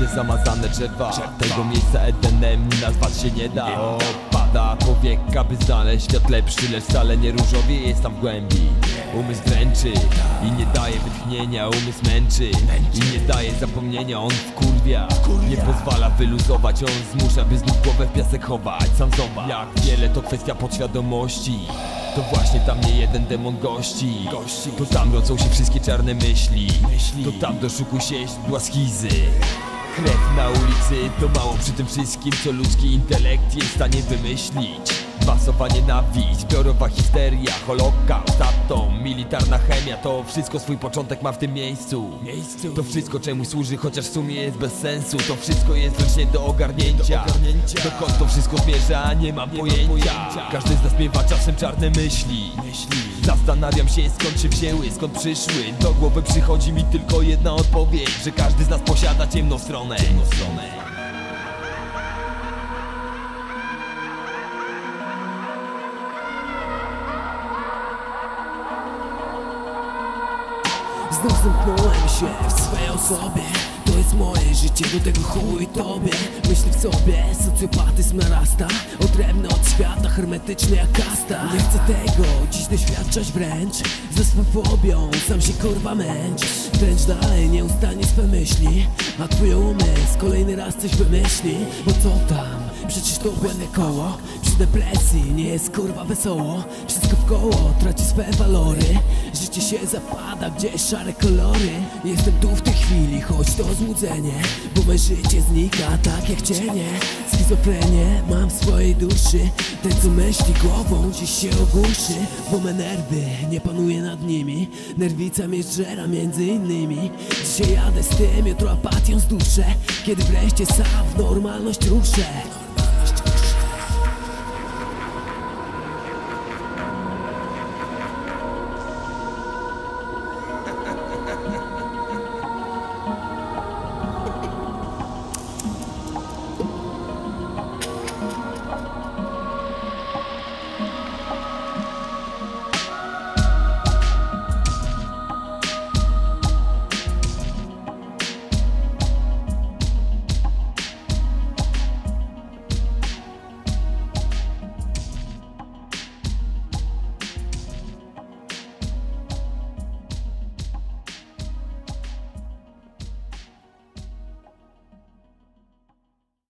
Widzę zamazane drzewa. Tego miejsca Edenem nazwać się nie da. Pada powieka by znaleźć świat lepszy. Lecz wcale nie różowie jest tam w głębi. Umysł dręczy i nie daje wytchnienia. Umysł męczy i nie daje zapomnienia. On wkurwia, nie pozwala wyluzować. On zmusza by znów głowę w piasek chować. Sam zobacz, jak wiele to kwestia podświadomości. To właśnie tam nie jeden demon gości. To tam rodzą się wszystkie czarne myśli. To tam doszukuj się źródła schizy Krew na ulicy. To mało przy tym wszystkim Co ludzki intelekt jest w stanie wymyślić Masowa nienawiść, zbiorowa histeria, holokaust, atom, militarna chemia To wszystko swój początek ma w tym miejscu. To wszystko czemu służy, chociaż w sumie jest bez sensu. To wszystko jest wręcz nie do ogarnięcia. Dokąd to wszystko zmierza, nie mam pojęcia. Każdy z nas miewa czasem czarne myśli. Zastanawiam się skąd się wzięły, skąd przyszły. Do głowy przychodzi mi tylko jedna odpowiedź Że każdy z nas posiada ciemną stronę. Znów zamknąłem się w swej osobie To jest życie, do tego chuj tobie. Myśli w sobie, socjopatyzm narasta. Odrębny od świata, hermetyczny jak kasta. Nie chcę tego dziś doświadczać wręcz. Ze swą fobią sam się kurwa męcz Dręcz dalej nieustannie swe myśli. A twój umysł kolejny raz coś wymyśli. Bo co tam? Przecież to błędne koło. Przy depresji nie jest kurwa wesoło. Wszystko w koło traci swe walory. Życie się zapada, gdzieś szare kolory. Jestem tu w tej chwili, choć to złudzenie Bo moje życie znika tak jak cienie. Schizofrenię mam w swojej duszy. Ten co myśli głową dziś się ogłuszy. Bo me nerwy nie panuje nad nimi. Nerwica mnie żera między innymi. Dzisiaj jadę z tym, jutro apatią zduszę. Kiedy wreszcie sam w normalność ruszę